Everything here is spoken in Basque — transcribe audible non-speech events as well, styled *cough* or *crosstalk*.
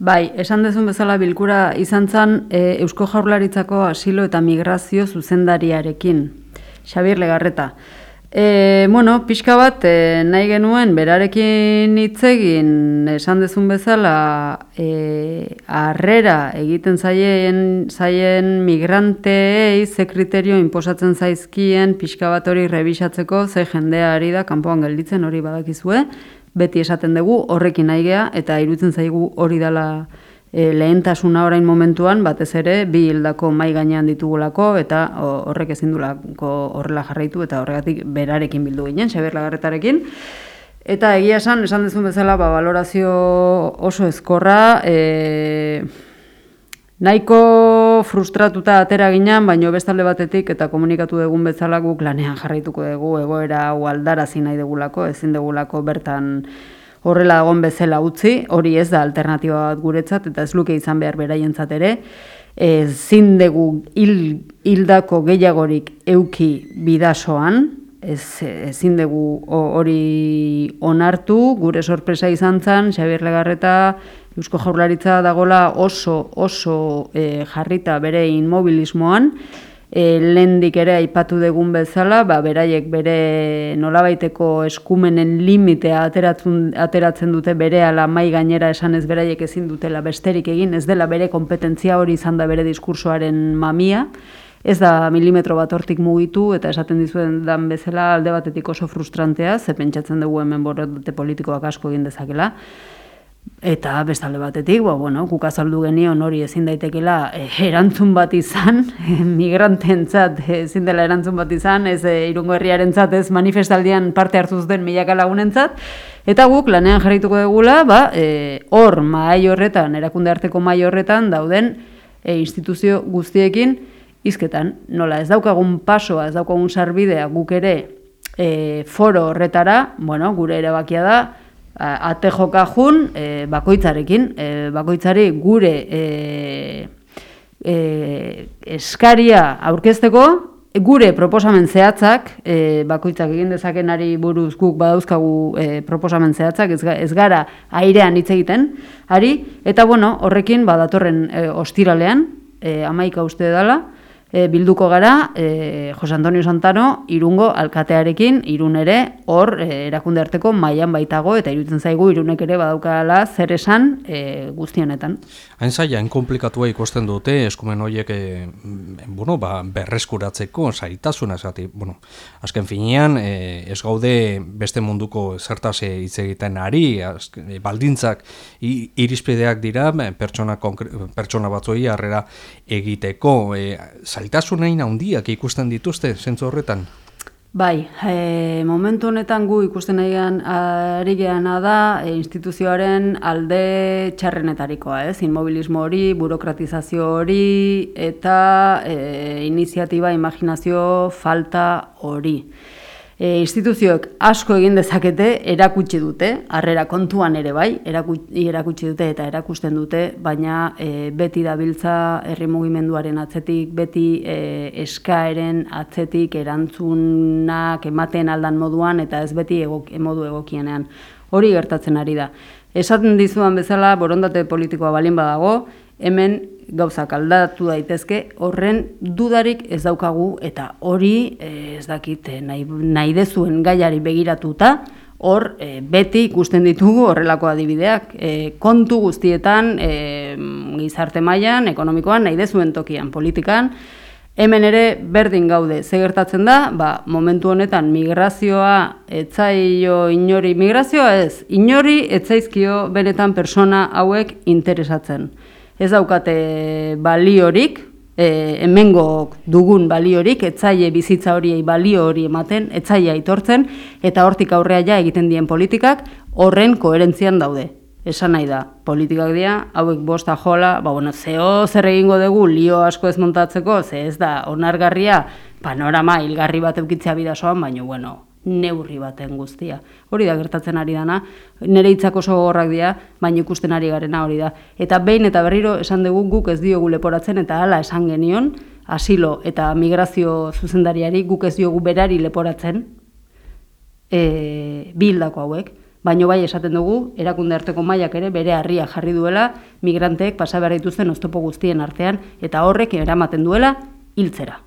Bai, esan dezun bezala bilkura izan zen e, Eusko Jaurlaritzako asilo eta migrazio zuzendariarekin. Xabier Legarreta. E, bueno, pixka bat e, nahi genuen berarekin hitzegin esan dezun bezala e, arrera egiten zaien, zaien migranteei ze kriterio inposatzen zaizkien pixka bat hori rebisatzeko ze jendea ari da kanpoan gelditzen hori badakizue beti esaten dugu horrekin nahi gea eta irutzen zaigu hori dela e, lehentasuna orain momentuan, batez ere, bi hildako mai gainean ditugulako, eta horrek ezin dulako horrela jarraitu, eta horregatik berarekin bildu ginen, Xabier Lagarretarekin. Eta egia esan, esan dezun bezala, ba, valorazio oso ezkorra, e, nahiko frustratuta atera ginen, baino bestalde batetik, eta komunikatu dugun bezala guk lanean jarraituko dugu, egoera hau aldarazi nahi degulako, ezin degulako bertan, horrela egon bezala utzi, hori ez da alternatiba bat guretzat, eta ez luke izan behar beraientzat ere, ezin dugu hil, hildako gehiagorik euki bidasoan, ez ezin dugu hori onartu, gure sorpresa izan zen, Xabier Legarreta, Eusko Jaurlaritza dagola oso, oso e, jarrita bere inmobilismoan, e, lehendik ere aipatu degun bezala, ba, beraiek bere nolabaiteko eskumenen limitea ateratzen, ateratzen dute bere ala mai gainera esan ez beraiek ezin dutela besterik egin, ez dela bere kompetentzia hori izan da bere diskursoaren mamia, ez da milimetro bat hortik mugitu eta esaten dizuen dan bezala alde batetik oso frustrantea, ze pentsatzen dugu hemen borote politikoak asko egin dezakela, Eta bestalde batetik, ba, bueno, guk azaldu genion hori ezin daitekela e, erantzun bat izan, e, *laughs* migrantentzat ezin dela erantzun bat izan, ez e, irungo herriarentzat ez manifestaldian parte hartuz den milaka lagunentzat, eta guk lanean jarrituko dugula, ba, e, hor mahai horretan, erakunde arteko mahai horretan dauden e, instituzio guztiekin izketan. Nola, ez daukagun pasoa, ez daukagun sarbidea guk ere e, foro horretara, bueno, gure erabakia da, ate jokajun e, bakoitzarekin, e, bakoitzari gure e, e, eskaria aurkezteko, gure proposamen zehatzak, e, bakoitzak egin dezakenari buruz guk badauzkagu e, proposamen zehatzak, ez, ez gara airean hitz egiten, ari, eta bueno, horrekin badatorren e, ostiralean, e, amaika uste dela, e, bilduko gara e, Jose Antonio Santano irungo alkatearekin irun ere hor e, erakunde arteko mailan baitago eta irutzen zaigu irunek ere badaukala zer esan e, guztionetan. Hain zaila, hain komplikatua ikusten dute eskumen horiek e, bueno, ba, berreskuratzeko zailtasuna zati. Bueno, azken finean e, ez gaude beste munduko zertase hitz egiten ari, azken, baldintzak irizpideak dira pertsona, pertsona batzuei harrera egiteko. E, zailtasunain handiak ikusten dituzte zentzu horretan? Bai, e, momentu honetan gu ikusten nahian ari geana da e, instituzioaren alde txarrenetarikoa, ez? Inmobilismo hori, burokratizazio hori eta e, iniziatiba, imaginazio falta hori e, instituzioek asko egin dezakete erakutsi dute, harrera kontuan ere bai, erakutsi, erakutsi dute eta erakusten dute, baina e, beti dabiltza herri mugimenduaren atzetik, beti e, eskaeren atzetik erantzunak ematen aldan moduan eta ez beti egok, modu egokienean. Hori gertatzen ari da. Esaten dizuan bezala, borondate politikoa balin badago, hemen gauzak aldatu daitezke, horren dudarik ez daukagu eta hori eh, ez dakit eh, nahi, nahi dezuen gaiari begiratuta, hor e, beti ikusten ditugu horrelako adibideak. E, kontu guztietan, e, gizarte mailan, ekonomikoan, nahi dezuen tokian, politikan, Hemen ere berdin gaude, ze gertatzen da, ba, momentu honetan migrazioa etzaio inori, migrazioa ez, inori etzaizkio benetan persona hauek interesatzen ez daukate baliorik, e, hemengo dugun baliorik, etzaile bizitza horiei balio hori ematen, etzaile aitortzen, eta hortik aurrea ja egiten dien politikak horren koherentzian daude. Esan nahi da, politikak dira, hauek bosta jola, ba, bueno, zeo zer egingo dugu, lio asko ez montatzeko, ze ez da, onargarria, panorama hilgarri bat eukitzea bidasoan, baina, bueno, neurri baten guztia. Hori da gertatzen ari dana, nire hitzak oso gorrak dira, baina ikusten ari garena hori da. Eta behin eta berriro esan dugu guk ez diogu leporatzen eta hala esan genion, asilo eta migrazio zuzendariari guk ez diogu berari leporatzen e, bildako hauek. Baino bai esaten dugu, erakunde arteko mailak ere bere harria jarri duela, migranteek pasa behar dituzten oztopo guztien artean eta horrek eramaten duela hiltzera.